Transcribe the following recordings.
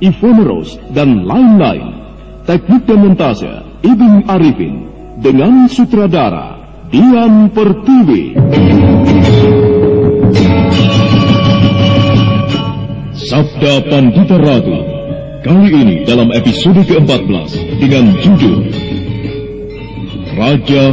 Ivone Rose, dan lain-lain. Teknik dan montase Ibn Arifin dengan sutradara Dian Pertiwi. Sabda Pandita Ratu kali ini dalam episode ke-14 dengan judul Raja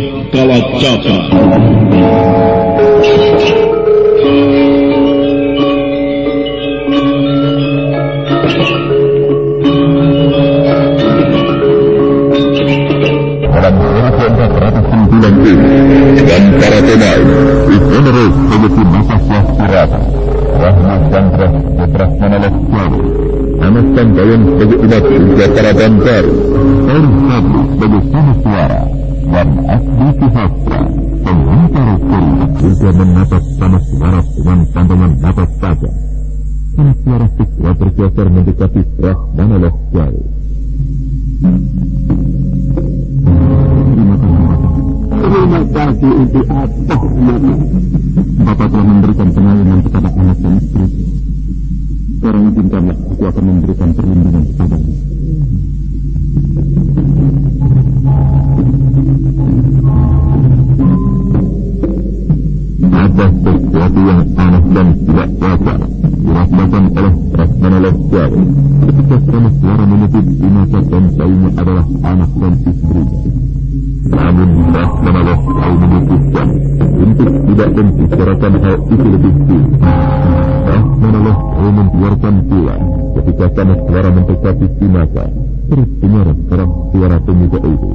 Kalacakra. dan para pemain Ikonero sebagai masa swastirata Rahmat Chandra Putra Manalok Swaru Anas Tambayan sebagai umat hingga para bandar Eri Sabri sebagai sama suara dan Asli Kihastra penghantar Kuri juga menatap sama suara dengan pandangan mata saja Sama suara siswa bergeser mendekati Rahmana Swaru Bapak telah memberikan pengayuman kepada anak dan istri. Sekarang izinkanlah aku akan memberikan perlindungan kepadanya. Ada sesuatu yang aneh dan tidak wajar dirasakan oleh Rahman Al-Jari ketika sama suara menyebut di masa bangsa adalah anak dan istrinya. Namun Rahman Allah memutuskan untuk tidak membicarakan hal itu lebih dulu. Rahman Allah membiarkan pula ketika sama suara mendekati Sinaka terus dengar keras suara pemuda itu.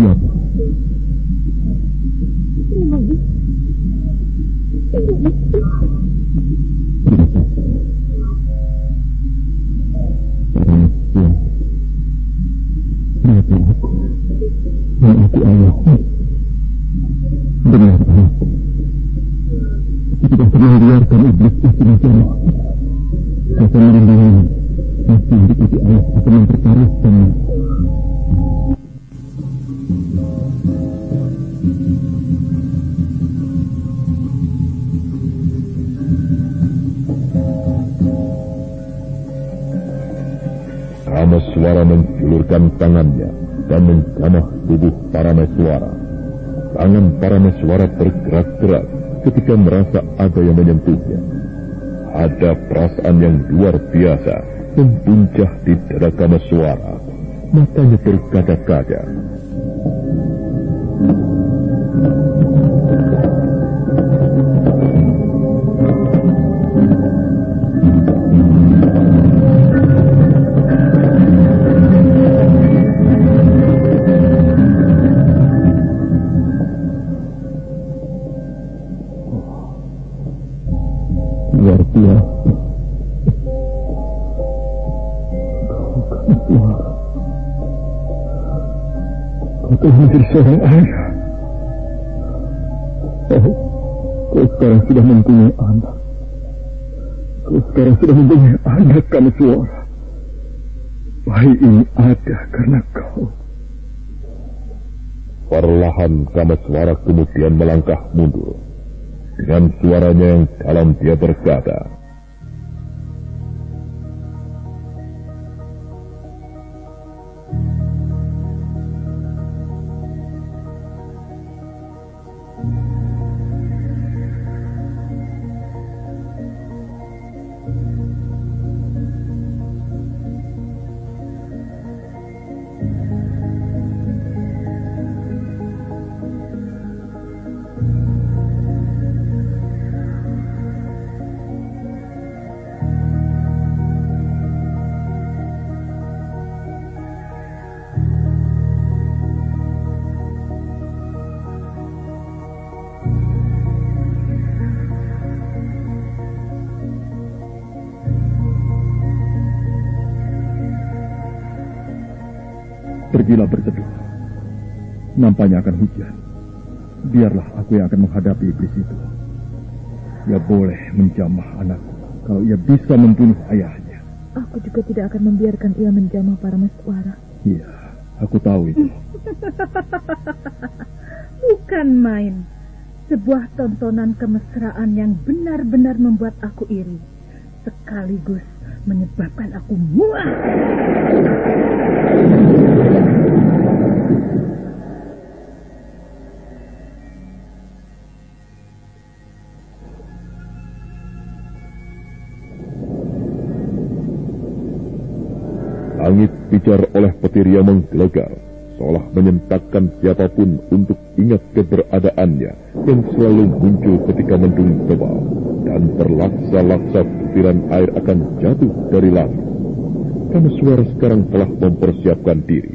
Tuan. Maafkan aku. Dan aku ayahmu. Benar, ayahku. Aku tidak pernah biarkan iblis itu menjadi. Tangan Parameswara bergerak-gerak ketika merasa ada yang menyentuhnya. Ada perasaan yang luar biasa membuncah di dada Kameswara. Matanya berkaca-kaca. Menjadi seorang ayah. Kau, kau sekarang sudah mempunyai anak. Kau sekarang sudah mempunyai anak kami suara. Bayi ini ada karena kau. Perlahan Kameswara kemudian melangkah mundur. Dengan suaranya yang dalam dia berkata, Nampaknya akan hujan. Biarlah aku yang akan menghadapi iblis itu. Ia boleh menjamah anakku kalau ia bisa membunuh ayahnya. Aku juga tidak akan membiarkan ia menjamah para meswara. Iya, aku tahu itu. Bukan main. Sebuah tontonan kemesraan yang benar-benar membuat aku iri. Sekaligus menyebabkan aku muak. Pijar oleh petir yang menggelegar, seolah menyentakkan siapa pun untuk ingat keberadaannya yang selalu muncul ketika mendung tebal dan terlaksa-laksa butiran air akan jatuh dari langit. Karena suara sekarang telah mempersiapkan diri.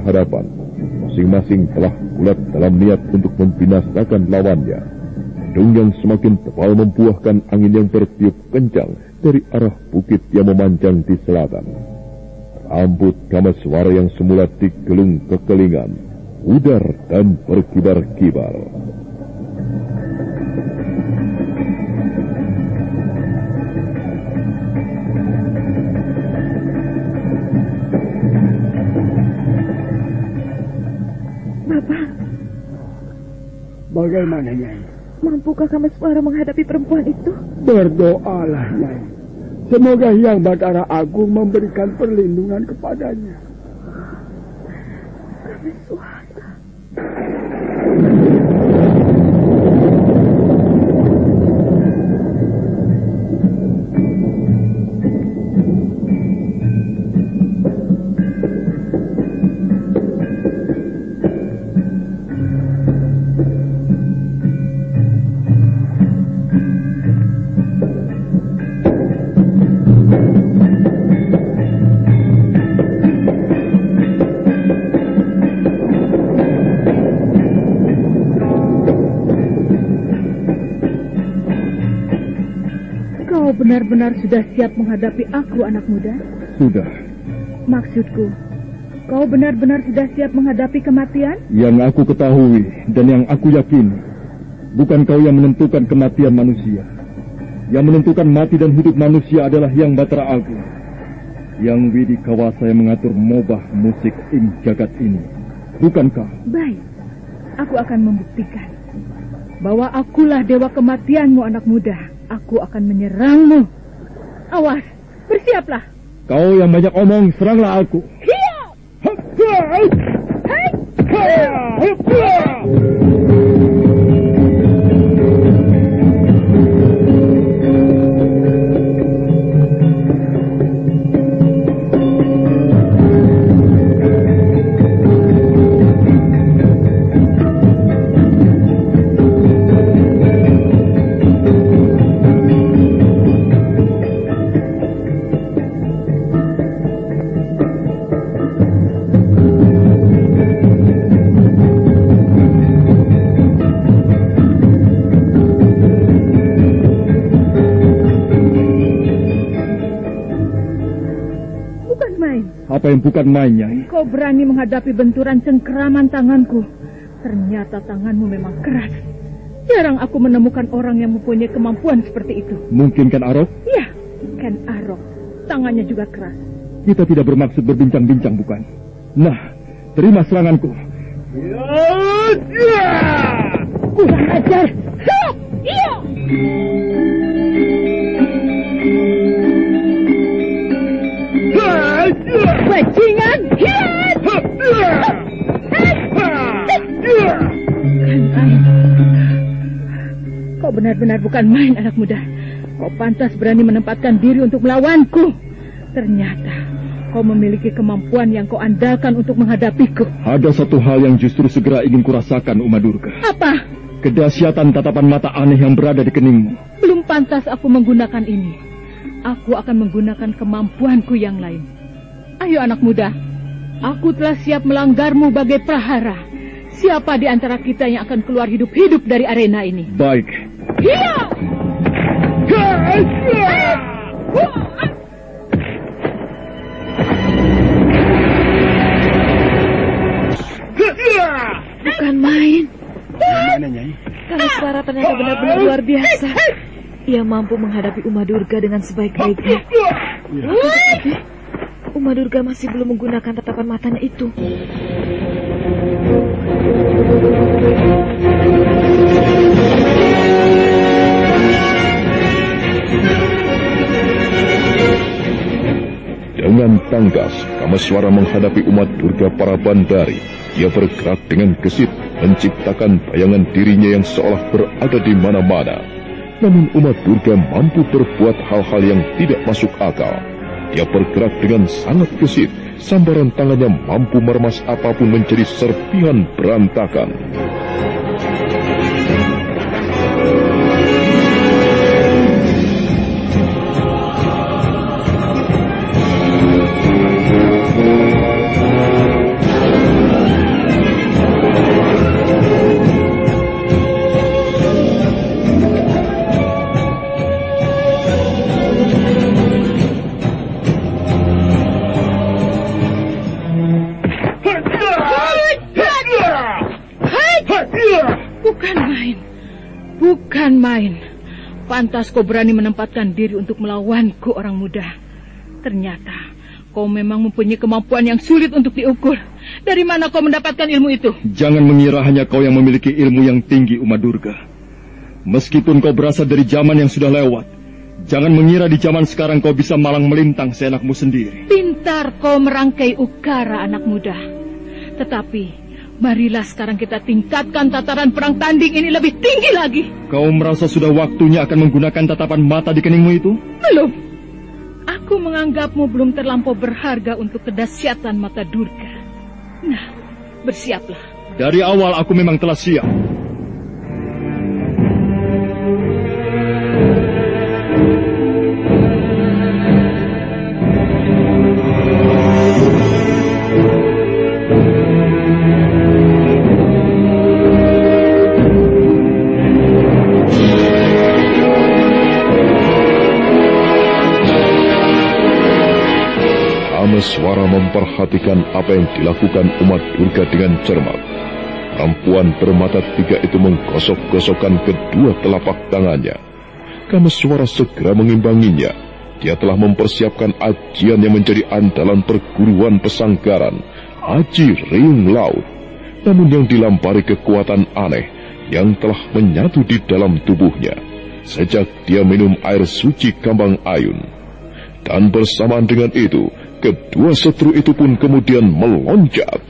Berhadapan. Masing-masing telah bulat dalam niat untuk membinasakan lawannya. Dung yang semakin tebal membuahkan angin yang bertiup kencang dari arah bukit yang memanjang di selatan. Rambut Kamaswara yang semula digelung kekelingan, udar dan berkibar-kibar. Bagaimana, Nyai? mampukah Kameswara menghadapi perempuan itu? Berdoalah, Nyai. Semoga Yang Batara Agung memberikan perlindungan kepadanya. Kameswara. Benar-benar sudah siap menghadapi aku, anak muda? Sudah. Maksudku, kau benar-benar sudah siap menghadapi kematian? Yang aku ketahui dan yang aku yakini, bukan kau yang menentukan kematian manusia. Yang menentukan mati dan hidup manusia adalah Yang Batara Agung. Yang Widi Kawasa yang mengatur mobah musik ing jagat ini. Bukan kau. Baik, aku akan membuktikan bahwa akulah dewa kematianmu, anak muda. Aku akan menyerangmu. Awas, bersiaplah. Kau yang banyak omong, seranglah aku. Hiya! Hai! Bukan bukan main, Nyai? Kau berani menghadapi benturan cengkeraman tanganku. Ternyata tanganmu memang keras. Jarang aku menemukan orang yang mempunyai kemampuan seperti itu. Mungkin kan Arok? Ya, Ken Arok. Tangannya juga keras. Kita tidak bermaksud berbincang-bincang, bukan? Nah, terima seranganku. Kurang ajar. Ha! Iya! Benar-benar bukan main anak muda. Kau pantas berani menempatkan diri untuk melawanku. Ternyata kau memiliki kemampuan yang kau andalkan untuk menghadapiku. Ada satu hal yang justru segera ingin kurasakan, Uma Durga. Apa? Kedahsyatan tatapan mata aneh yang berada di keningmu. Belum pantas aku menggunakan ini. Aku akan menggunakan kemampuanku yang lain. Ayo anak muda, aku telah siap melanggarmu bagai prahara. Siapa di antara kita yang akan keluar hidup-hidup dari arena ini? Baik. Bukan main. Gimana, Nyai? Kameswara ternyata benar-benar luar biasa. Ia mampu menghadapi Uma Durga dengan sebaik-baiknya. Tapi Uma Durga masih belum menggunakan tatapan matanya itu. Dengan tangkas, Kamaswara menghadapi umat Durga para bandari. Ia bergerak dengan gesit, menciptakan bayangan dirinya yang seolah berada di mana-mana. Namun umat Durga mampu berbuat hal-hal yang tidak masuk akal. Ia bergerak dengan sangat gesit, sambaran tangannya mampu meremas apa pun menjadi serpihan berantakan. Bukan main. Pantas kau berani menempatkan diri untuk melawanku orang muda. Ternyata kau memang mempunyai kemampuan yang sulit untuk diukur. Dari mana kau mendapatkan ilmu itu? Jangan mengira hanya kau yang memiliki ilmu yang tinggi, Uma Durga. Meskipun kau berasal dari zaman yang sudah lewat, jangan mengira di zaman sekarang kau bisa malang melintang seenakmu sendiri. Pintar kau merangkai ukara anak muda. Tetapi, marilah sekarang kita tingkatkan tataran perang tanding ini lebih tinggi lagi. Kau merasa sudah waktunya akan menggunakan tatapan mata di keningmu itu? Belum. Aku menganggapmu belum terlampau berharga untuk kedahsyatan mata Durga. Nah, bersiaplah. Dari awal aku memang telah siap. Memperhatikan apa yang dilakukan umat Durga dengan cermat. Perempuan bermata tiga itu menggosok-gosokkan kedua telapak tangannya. Suara segera mengimbanginya. Dia telah mempersiapkan ajian yang menjadi andalan perguruan pesanggaran, Aji Riung Laut. Namun yang dilampari kekuatan aneh yang telah menyatu di dalam tubuhnya sejak dia minum air suci Kambang Ayun. Dan bersamaan dengan itu, Kedua setru itu pun kemudian melonjak.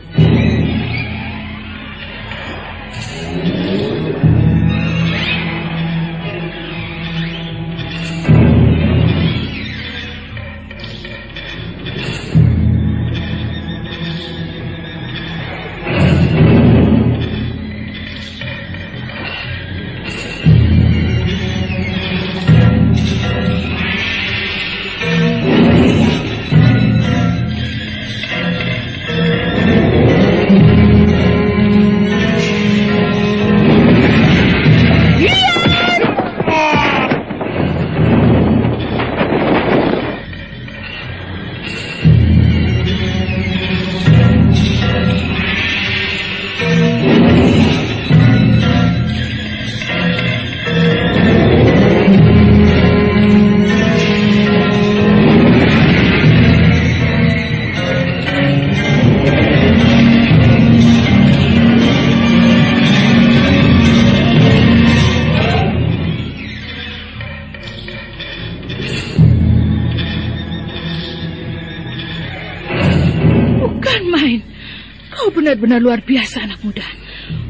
Benar-benar luar biasa anak muda.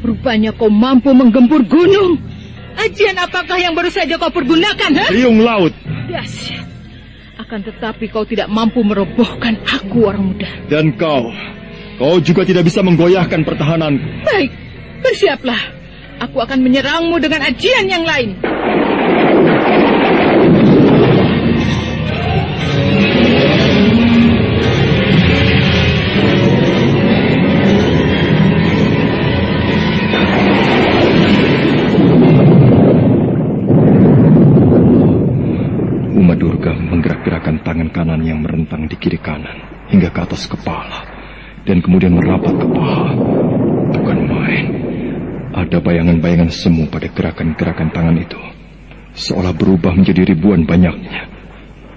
Rupanya kau mampu menggempur gunung. Ajian apakah yang baru saja kau pergunakan? Ha? Riung laut. Dahsyat. Akan tetapi kau tidak mampu merobohkan aku orang muda. Dan kau, kau juga tidak bisa menggoyahkan pertahananku. Baik, bersiaplah. Aku akan menyerangmu dengan ajian yang lain. Tangan yang merentang di kiri kanan hingga ke atas kepala dan kemudian merapat ke paha. Bukan main. Ada bayangan-bayangan semu pada gerakan-gerakan tangan itu. Seolah berubah menjadi ribuan banyaknya.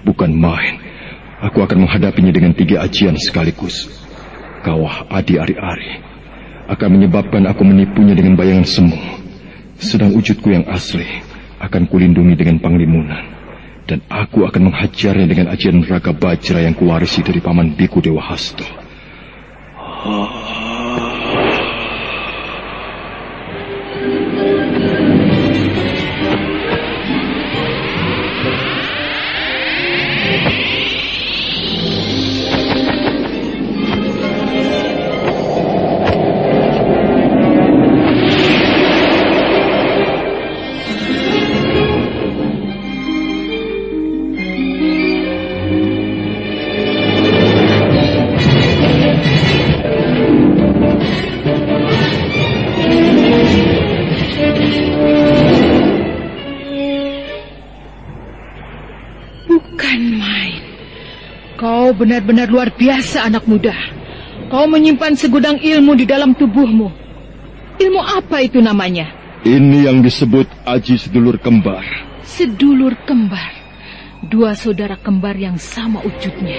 Bukan main. Aku akan menghadapinya dengan tiga ajian sekaligus. Kawah Adi Ari-Ari akan menyebabkan aku menipunya dengan bayangan semu. Sedang wujudku yang asli akan kulindungi dengan panglimunan dan aku akan menghajarnya dengan ajian raga bajra yang kuwarisi dari paman biku Dewa Hasto. Benar-benar luar biasa anak muda. Kau menyimpan segudang ilmu di dalam tubuhmu. Ilmu apa itu namanya? Ini yang disebut Aji Sedulur Kembar. Sedulur Kembar. Dua saudara kembar yang sama wujudnya.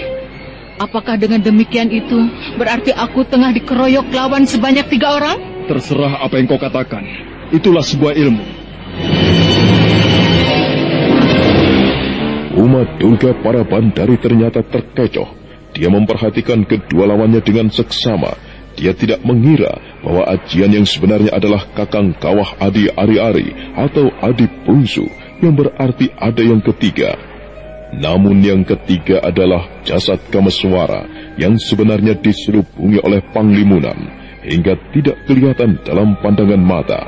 Apakah dengan demikian itu berarti aku tengah dikeroyok lawan sebanyak tiga orang? Terserah apa yang kau katakan. Itulah sebuah ilmu. Umat Durga para bandari ternyata terkecoh. Dia memperhatikan kedua lawannya dengan seksama. Dia tidak mengira bahwa ajian yang sebenarnya adalah kakang kawah Adi Ari-Ari atau Adi Bungsu yang berarti ada yang ketiga namun yang ketiga adalah jasad Kameswara yang sebenarnya diserubungi oleh Panglimunan hingga tidak kelihatan dalam pandangan mata.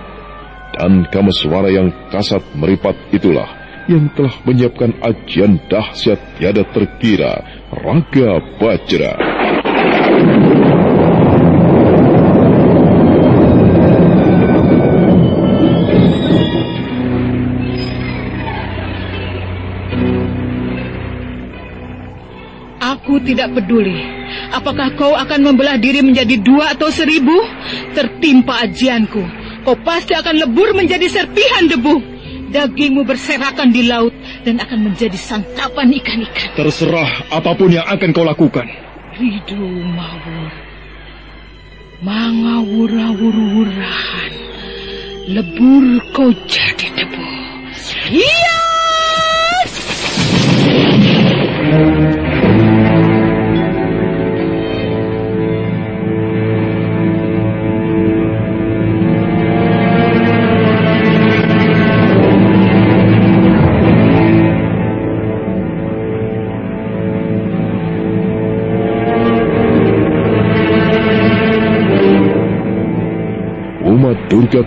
Dan Kameswara yang kasat meripat itulah yang telah menyiapkan ajian dahsyat tiada terkira, Raga Bajra. Aku tidak peduli. Apakah kau akan membelah diri menjadi dua atau seribu? Tertimpa ajianku. Kau pasti akan lebur menjadi serpihan debu. Dagingmu berserakan di laut dan akan menjadi santapan ikan-ikan. Terserah apa pun yang akan kau lakukan. Ridu mawur. Mangawura-wur-wurahan. Lebur kau jadi debu. Iya!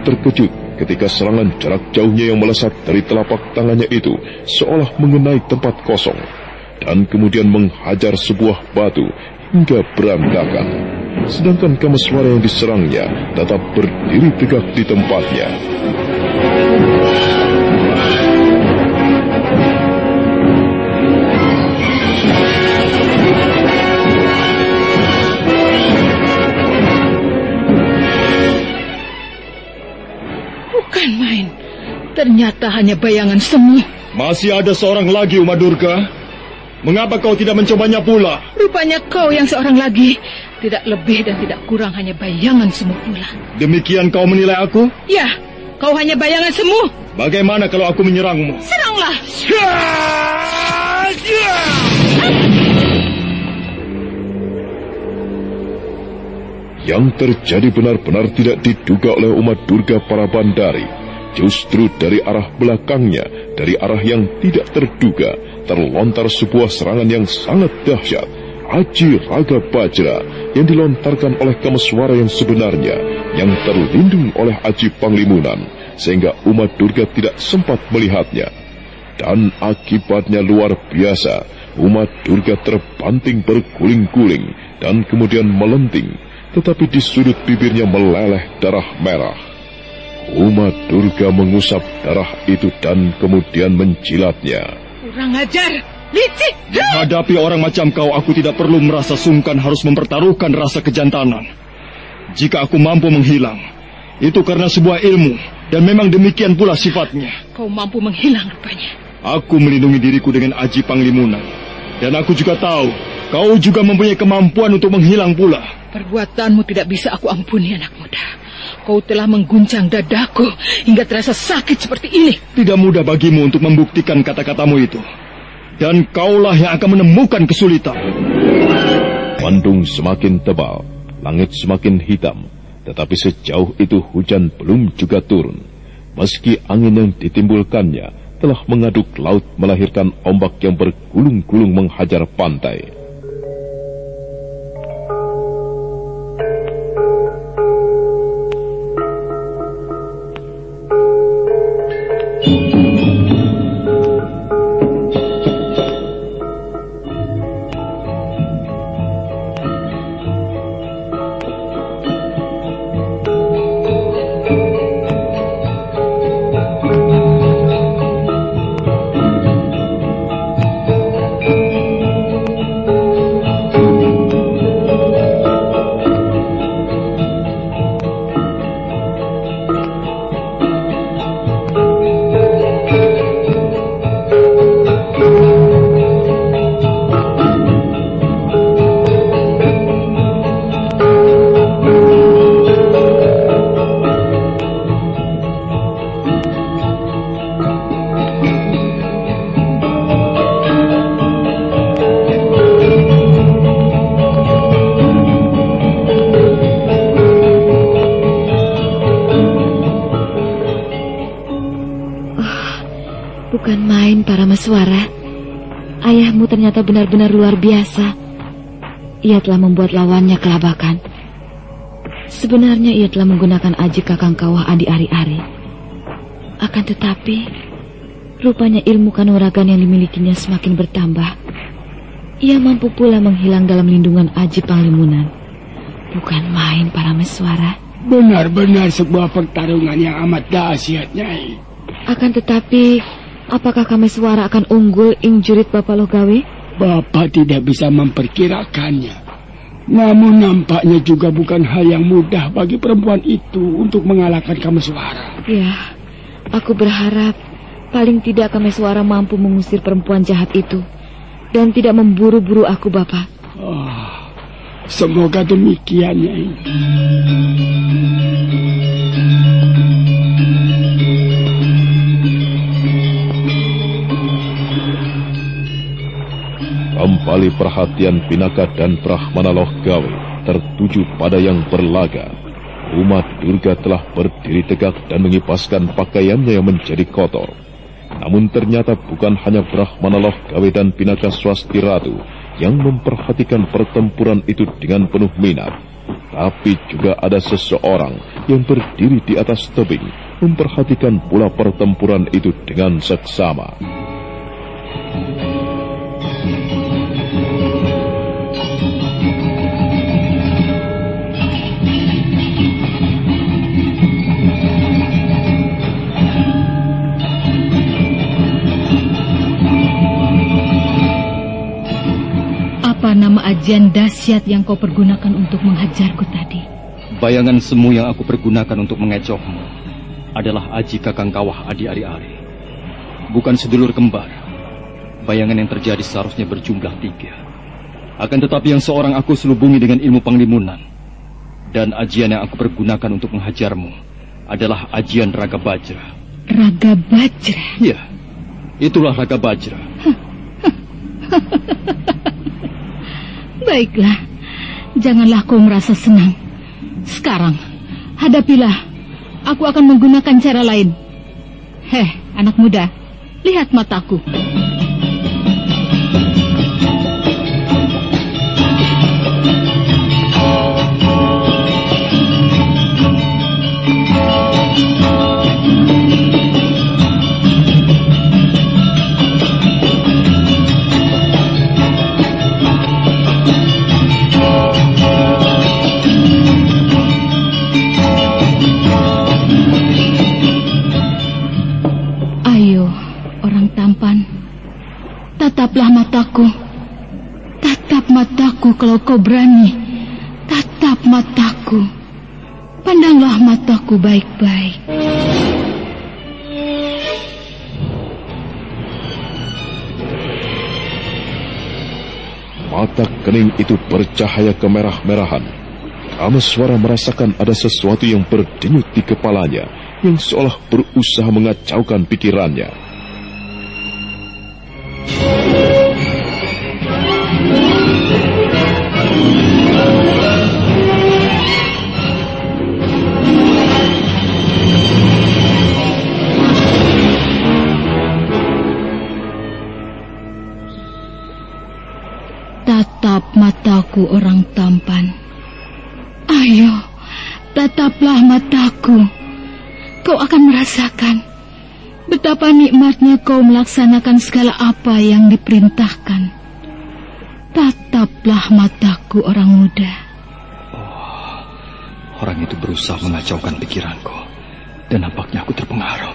Terkejut ketika serangan jarak jauhnya yang melesat dari telapak tangannya itu seolah mengenai tempat kosong dan kemudian menghajar sebuah batu hingga berantakan. Sedangkan Kamaswara yang diserangnya tetap berdiri tegak di tempatnya. Ternyata hanya bayangan semu. Masih ada seorang lagi, Uma Durga. Mengapa kau tidak mencobanya pula? Rupanya kau yang seorang lagi. Tidak lebih dan tidak kurang hanya bayangan semu pula. Demikian kau menilai aku? Ya, kau hanya bayangan semu. Bagaimana kalau aku menyerangmu? Seranglah. Yang terjadi benar-benar tidak diduga oleh umat Durga para bandari. Justru dari arah belakangnya, dari arah yang tidak terduga, terlontar sebuah serangan yang sangat dahsyat. Aji Raga Bajra yang dilontarkan oleh Kameswara yang sebenarnya, yang terlindung oleh Aji Panglimunan, sehingga umat Durga tidak sempat melihatnya. Dan akibatnya luar biasa, umat Durga terbanting berguling-guling dan kemudian melenting, tetapi di sudut bibirnya meleleh darah merah. Umat Durga mengusap darah itu dan kemudian menjilatnya. Kurang ajar, licik. Menghadapi orang macam kau, aku tidak perlu merasa sungkan harus mempertaruhkan rasa kejantanan. Jika aku mampu menghilang, itu karena sebuah ilmu, dan memang demikian pula sifatnya. Kau mampu menghilang rupanya. Aku melindungi diriku dengan aji panglimunan. Dan aku juga tahu, kau juga mempunyai kemampuan untuk menghilang pula. Perbuatanmu tidak bisa aku ampuni, anak muda. Kau telah mengguncang dadaku hingga terasa sakit seperti ini. Tidak mudah bagimu untuk membuktikan kata-katamu itu. Dan kaulah yang akan menemukan kesulitan. Mendung semakin tebal, langit semakin hitam, tetapi sejauh itu hujan belum juga turun. Meski angin yang ditimbulkannya telah mengaduk laut melahirkan ombak yang bergulung-gulung menghajar pantai. Ternyata benar-benar luar biasa. Ia telah membuat lawannya kelabakan. Sebenarnya ia telah menggunakan aji kakang kawah adi ari-ari. Akan tetapi, rupanya ilmu kanuragan yang dimilikinya semakin bertambah. Ia mampu pula menghilang dalam lindungan aji panglimunan. Bukan main para meswara. Benar-benar sebuah pertarungan yang amat dahsyat, Nyai. Akan tetapi, apakah kami suara akan unggul ing jurit Bapak Logawe? Bapak tidak bisa memperkirakannya. Namun nampaknya juga bukan hal yang mudah bagi perempuan itu untuk mengalahkan kami suara. Ya, aku berharap paling tidak kami suara mampu mengusir perempuan jahat itu dan tidak memburu-buru aku, Bapak. Oh, semoga demikian, Nyai. Kembali perhatian Pinaka dan Brahmana Gawe tertuju pada yang berlaga. Umat Durga telah berdiri tegak dan mengipaskan pakaiannya yang menjadi kotor. Namun ternyata bukan hanya Brahmana Gawe dan Pinaka Swasti Ratu yang memperhatikan pertempuran itu dengan penuh minat. Tapi juga ada seseorang yang berdiri di atas tebing memperhatikan pula pertempuran itu dengan seksama. Apa nama ajian dahsyat yang kau pergunakan untuk menghajarku tadi? Bayangan semu yang aku pergunakan untuk mengecohmu adalah aji kakang kawah adi ari-ari. Bukan sedulur kembar. Bayangan yang terjadi seharusnya berjumlah tiga. Akan tetapi yang seorang aku selubungi dengan ilmu panglimunan. Dan ajian yang aku pergunakan untuk menghajarmu adalah ajian Raga Bajra. Raga Bajra? Ya, itulah Raga Bajra. Baiklah, janganlah kau merasa senang. Sekarang, hadapilah. Aku akan menggunakan cara lain. Heh, anak muda, lihat mataku. Tataplah mataku. Tatap mataku kalau kau berani. Tatap mataku. Pandanglah mataku baik-baik. Mata kening itu bercahaya kemerah-merahan. Kameswara merasakan ada sesuatu yang berdenyut di kepalanya yang seolah berusaha mengacaukan pikirannya. Mataku orang tampan. Ayo, tataplah mataku. Kau akan merasakan Betapa nikmatnya kau melaksanakan segala apa yang diperintahkan. Tataplah mataku orang muda. Oh, orang itu berusaha mengacaukan pikiranku. Dan nampaknya aku terpengaruh.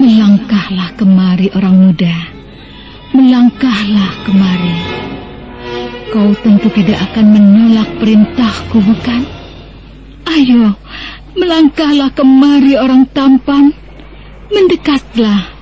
Melangkahlah kemari orang muda. Melangkahlah kemari. Kau tentu tidak akan menolak perintahku, bukan? Ayo, melangkahlah kemari orang tampan. Mendekatlah.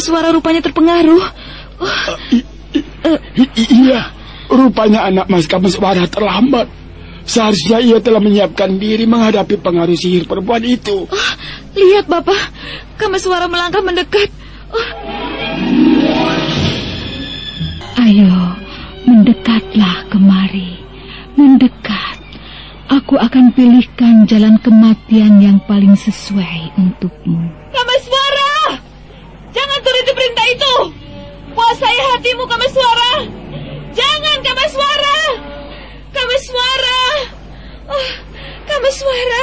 Suara rupanya terpengaruh. Uh, iya, rupanya anak Mas Kameswara terlambat. Seharusnya ia telah menyiapkan diri menghadapi pengaruh sihir perempuan itu. Oh, lihat, Bapak. Kameswara melangkah mendekat. Oh. Ayo, mendekatlah kemari. Mendekat. Aku akan pilihkan jalan kematian yang paling sesuai untukmu. Kameswara! Turuti perintah itu! Kuasai hatimu, Kameswara! Jangan, Kameswara! Kami suara. Oh, kami suara.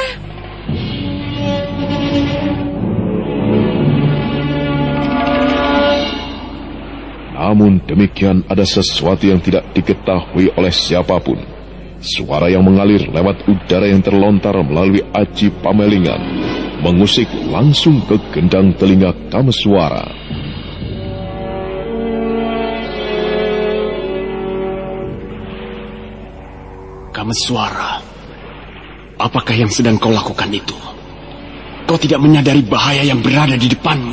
Namun demikian ada sesuatu yang tidak diketahui oleh siapa pun. Suara yang mengalir lewat udara yang terlontar melalui aji pamelingan mengusik langsung ke gendang telinga Kameswara. Kameswara, apakah yang sedang kau lakukan itu? Kau tidak menyadari bahaya yang berada di depanmu.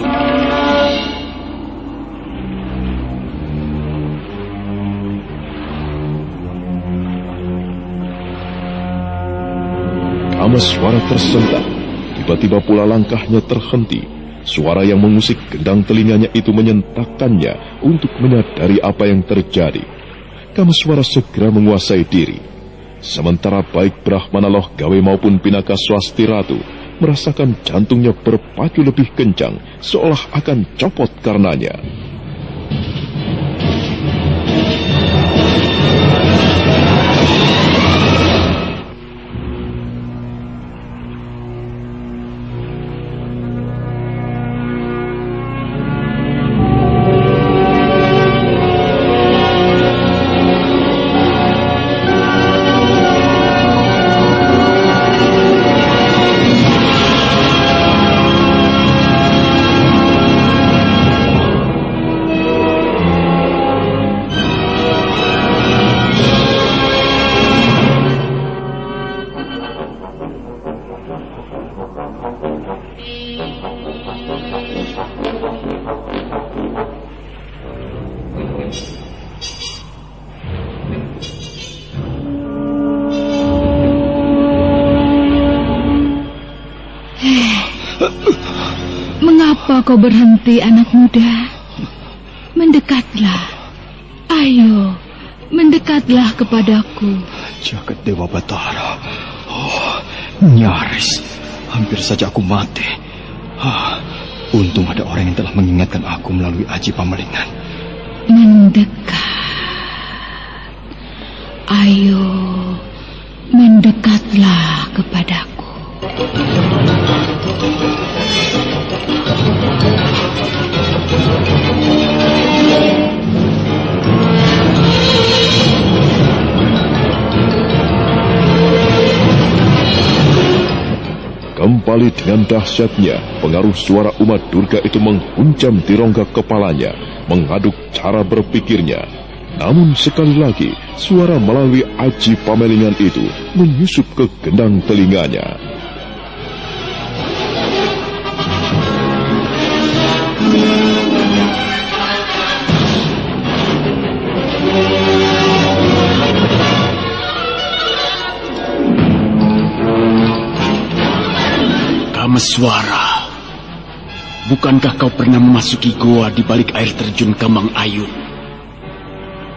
Kameswara tersentak. Tiba-tiba pula langkahnya terhenti. Suara yang mengusik gendang telinganya itu menyentakkannya untuk menyadari apa yang terjadi. Kameswara segera menguasai diri. Sementara baik Brahmana Loh Gawe maupun Pinaka Swasti Ratu merasakan jantungnya berpacu lebih kencang seolah akan copot karenanya. Kau berhenti, anak muda? Mendekatlah. Ayo, mendekatlah kepadaku. Jagat Dewa Batara. Oh, nyaris. Hampir saja aku mati. Ah, untung ada orang yang telah mengingatkan aku melalui aji pamalingan. Mendekat. Ayo, mendekatlah kepadaku. Kembali dengan dahsyatnya, pengaruh suara umat Durga itu menghunjam di rongga kepalanya, mengaduk cara berpikirnya. Namun sekali lagi, suara melalui aji pamelingan itu menyusup ke gendang telinganya. Kameswara, bukankah kau pernah memasuki goa di balik air terjun Kambang Ayun?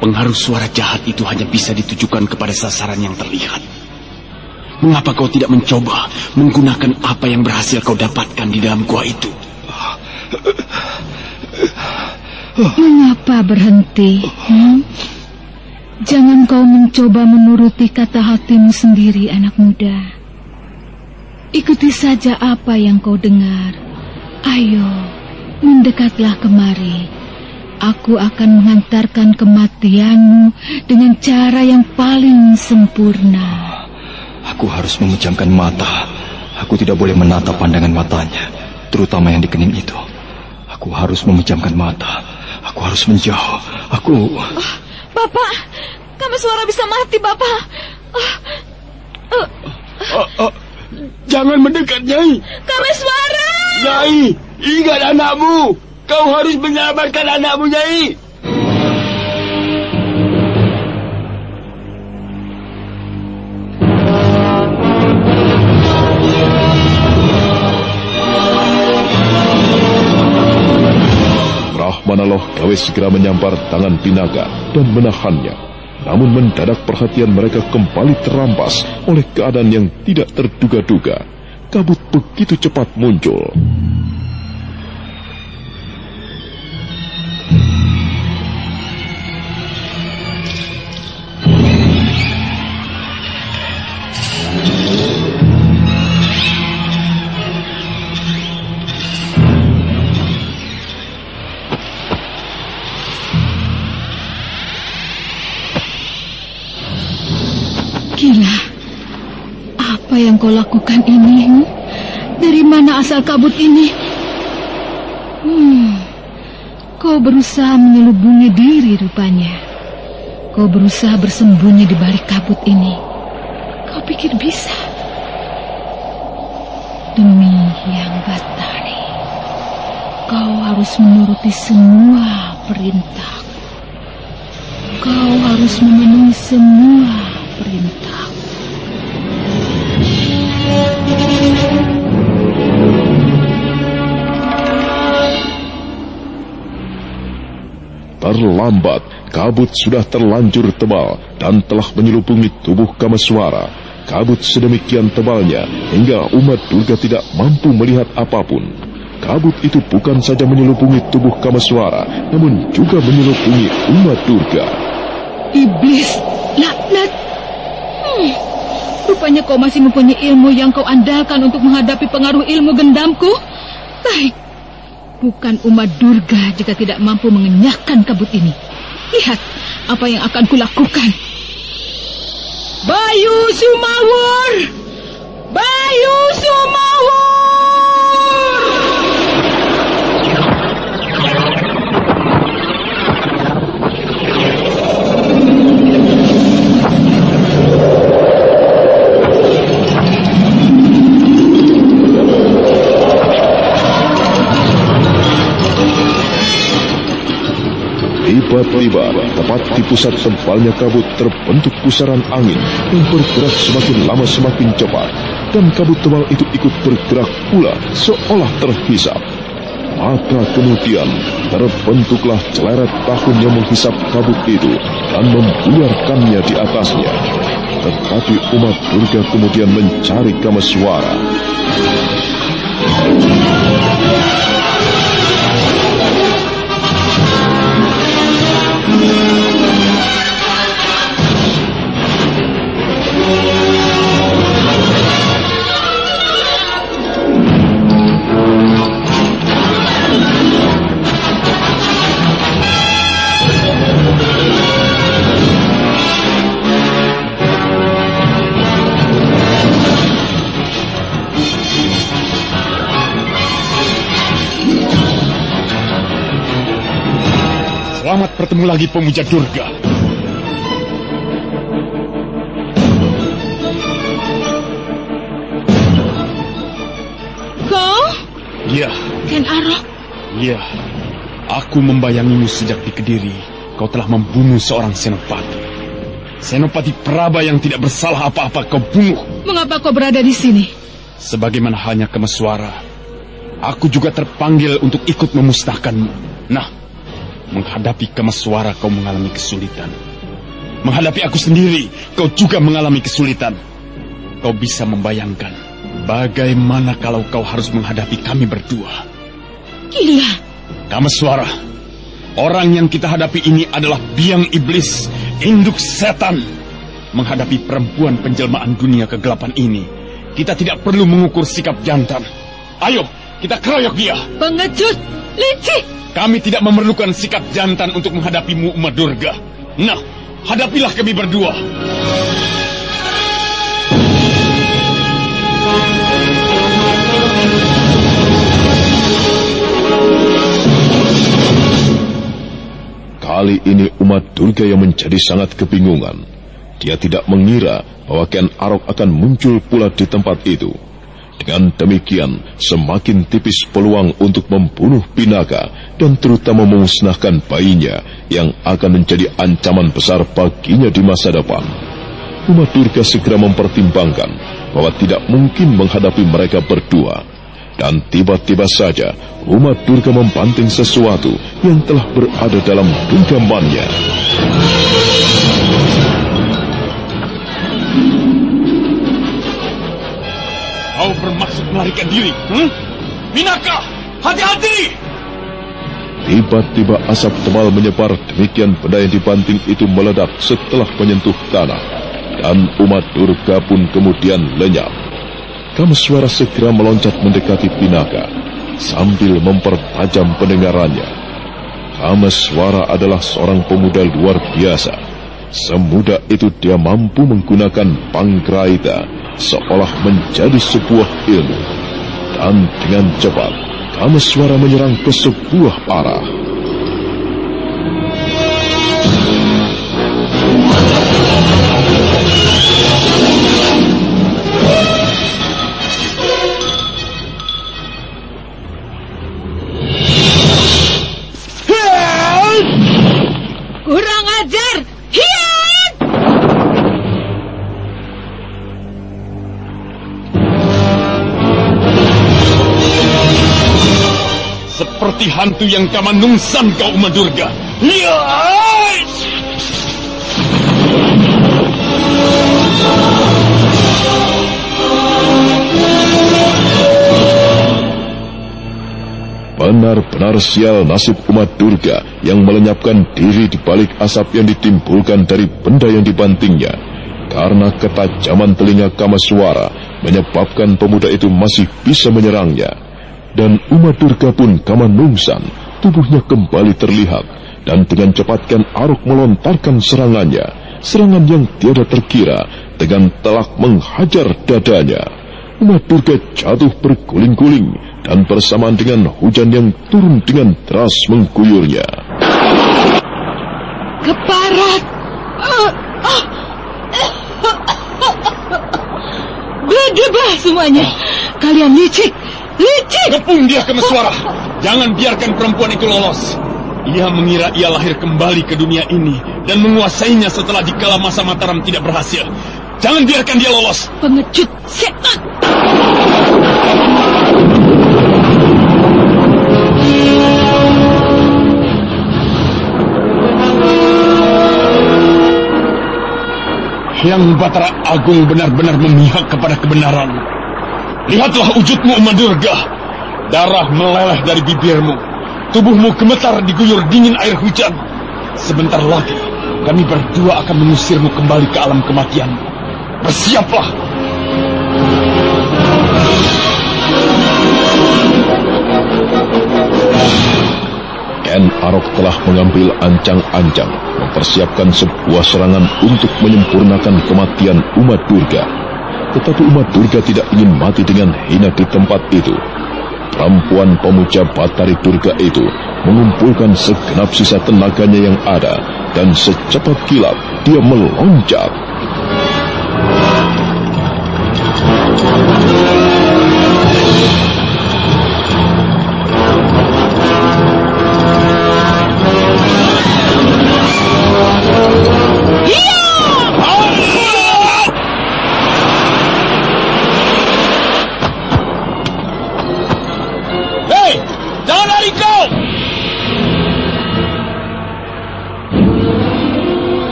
Pengaruh suara jahat itu hanya bisa ditujukan kepada sasaran yang terlihat. Mengapa kau tidak mencoba menggunakan apa yang berhasil kau dapatkan di dalam gua itu? Mengapa berhenti? Hmm? Jangan kau mencoba menuruti kata hatimu sendiri, anak muda. Ikuti saja apa yang kau dengar. Ayo, mendekatlah kemari. Aku akan mengantarkan kematianmu dengan cara yang paling sempurna. Aku harus memejamkan mata. Aku tidak boleh menatap pandangan matanya, terutama yang di kening itu. Aku harus memejamkan mata. Aku harus menjauh. Aku... Oh, Bapak, kami suara bisa mati, Bapak. Oh, uh. Oh, oh, Jangan mendekat, Nyai. Kameswara! Nyai, ingat anakmu. Kau harus menyelamatkan anakmu, Nyai. Rahmanaloh Kawes segera menyampar tangan pinaga dan menahannya. Namun mendadak perhatian mereka kembali terampas oleh keadaan yang tidak terduga-duga. Kabut begitu cepat muncul. Yang kau lakukan ini? Dari mana asal kabut ini? Hmm, kau berusaha menyelubungi diri rupanya. Kau berusaha bersembunyi di balik kabut ini. Kau pikir bisa? Demi yang Batari, kau harus menuruti semua perintahku. Kau harus memenuhi semua perintah. Terlambat, kabut sudah terlanjur tebal dan telah menyelubungi tubuh Kamaswara. Kabut sedemikian tebalnya hingga umat Durga tidak mampu melihat apa pun. Kabut itu bukan saja menyelubungi tubuh Kamaswara, namun juga menyelubungi umat Durga. Iblis, laknat. Hmm, rupanya kau masih mempunyai ilmu yang kau andalkan untuk menghadapi pengaruh ilmu gendamku. Baik, bukan umat Durga jika tidak mampu mengenyahkan kabut ini. Lihat apa yang akan kulakukan. Bayu Sumawur! Bayu Sumawur! Tiba-tiba, tepat di pusat tebalnya kabut terbentuk pusaran angin yang bergerak semakin lama semakin cepat. Dan kabut tebal itu ikut bergerak pula seolah terhisap. Maka kemudian terbentuklah celeret tahun yang menghisap kabut itu dan membuyarkannya di atasnya. Tetapi umat Durga kemudian mencari Kamaswara. Thank you. Selamat bertemu lagi pemuja Durga. Kau? Iya, Ken Arok? iya. Aku membayangimu sejak di Kediri. Kau telah membunuh seorang senopati. Senopati Praba yang tidak bersalah apa-apa kau bunuh. Mengapa kau berada di sini? Sebagaimana hanya kemeswara. Aku juga terpanggil untuk ikut memusnahkanmu. Nah, menghadapi kemeswara kau mengalami kesulitan. Menghadapi aku sendiri, kau juga mengalami kesulitan. Kau bisa membayangkan bagaimana kalau kau harus menghadapi kami berdua. Gila. Kameswara, orang yang kita hadapi ini adalah biang iblis, induk setan. Menghadapi perempuan penjelmaan dunia kegelapan ini, kita tidak perlu mengukur sikap jantan. Ayo, kita keroyok dia. Pengecut, licik. Kami tidak memerlukan sikap jantan untuk menghadapimu umat Durga. Nah, hadapilah kami berdua. Kali ini umat Durga yang menjadi sangat kebingungan. Dia tidak mengira bahwa Ken Arok akan muncul pula di tempat itu. Dengan demikian, semakin tipis peluang untuk membunuh Pinaka dan terutama memusnahkan bayinya yang akan menjadi ancaman besar baginya di masa depan. Umat Durga segera mempertimbangkan bahwa tidak mungkin menghadapi mereka berdua. Dan tiba-tiba saja umat Durga membanting sesuatu yang telah berada dalam genggamannya. Kau bermaksud melarikan diri? Hmm? Minaka, hati-hati! Tiba-tiba asap tebal menyebar demikian benda yang dibanting itu meledak setelah menyentuh tanah. Dan umat Durga pun kemudian lenyap. Kameswara segera meloncat mendekati Pinaka sambil mempertajam pendengarannya. Kameswara adalah seorang pemuda luar biasa. Semudah itu dia mampu menggunakan panggraita seolah menjadi sebuah ilmu. Dan dengan cepat, Kameswara menyerang ke sebuah arah. Hantu yang kamanungsan kau Uma Durga. Lihat! Benar-benar sial nasib umat Durga yang melenyapkan diri di balik asap yang ditimbulkan dari benda yang dibantingnya. Karena ketajaman telinga Kamaswara menyebabkan pemuda itu masih bisa menyerangnya. Dan umat Durga pun kamanungsan, tubuhnya kembali terlihat. Dan dengan cepatkan Aruk melontarkan serangannya. Serangan yang tiada terkira dengan telak menghajar dadanya. Umat Durga jatuh berguling-guling dan bersamaan dengan hujan yang turun dengan deras mengguyurnya. Keparat! Berdebar semuanya. Kalian licik, licik. Kepung dia ke Meswara. Jangan biarkan perempuan itu lolos. Ia mengira ia lahir kembali ke dunia ini dan menguasainya setelah dikala masa Mataram tidak berhasil. Jangan biarkan dia lolos. Pengecut setan. Yang Batara Agung benar-benar memihak kepada kebenaran. Lihatlah wujudmu, Uma Durga. Darah meleleh dari bibirmu. Tubuhmu gemetar diguyur dingin air hujan. Sebentar lagi, kami berdua akan mengusirmu kembali ke alam kematian. Bersiaplah! Ken Arok telah mengambil ancang-ancang mempersiapkan sebuah serangan untuk menyempurnakan kematian umat Durga. Tetapi umat Durga tidak ingin mati dengan hina di tempat itu. Perempuan pemuja Batari Durga itu mengumpulkan segenap sisa tenaganya yang ada dan secepat kilat dia meloncat.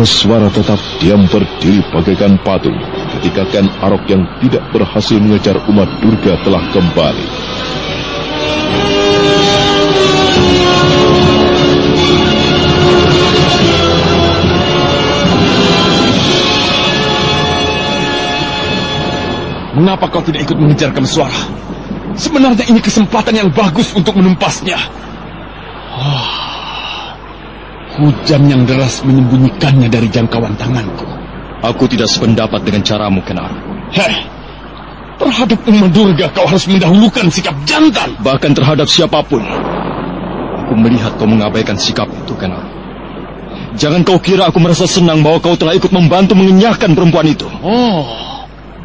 Kameswara tetap diam berdiri bagaikan patung ketika Ken Arok yang tidak berhasil mengejar umat Durga telah kembali. Mengapa kau tidak ikut mengejar Kameswara? Sebenarnya ini kesempatan yang bagus untuk menumpasnya. Hujan yang deras menyembunyikannya dari jangkauan tanganku. Aku tidak sependapat dengan caramu, Kenar. Heh, terhadap Uma Durga kau harus mendahulukan sikap jantan. Bahkan terhadap siapa pun. Aku melihat kau mengabaikan sikap itu, Kenar. Jangan kau kira aku merasa senang bahwa kau telah ikut membantu mengenyahkan perempuan itu. Oh,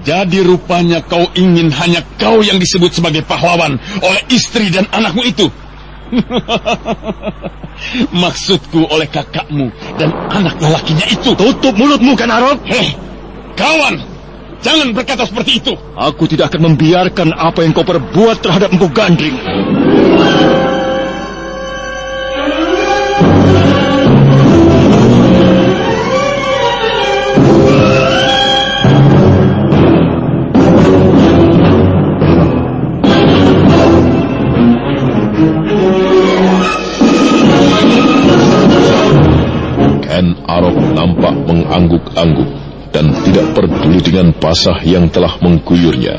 jadi rupanya kau ingin hanya kau yang disebut sebagai pahlawan oleh istri dan anakmu itu. Maksudku oleh kakakmu dan anak lelakinya itu. Tutup mulutmu, kan Arok? Hei, kawan, Jangan berkata seperti itu. Aku tidak akan membiarkan apa yang kau perbuat terhadap Empu Gandring. Nampak mengangguk-angguk dan tidak peduli dengan pasah yang telah mengguyurnya.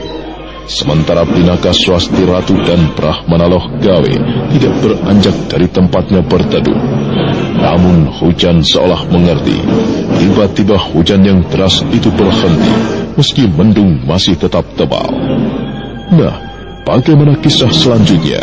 Sementara Pinaka Swasti Ratu dan Brahmanaloh Gawe tidak beranjak dari tempatnya berteduh. Namun hujan seolah mengerti. Tiba-tiba hujan yang deras itu berhenti, meski mendung masih tetap tebal. Nah, bagaimana kisah selanjutnya?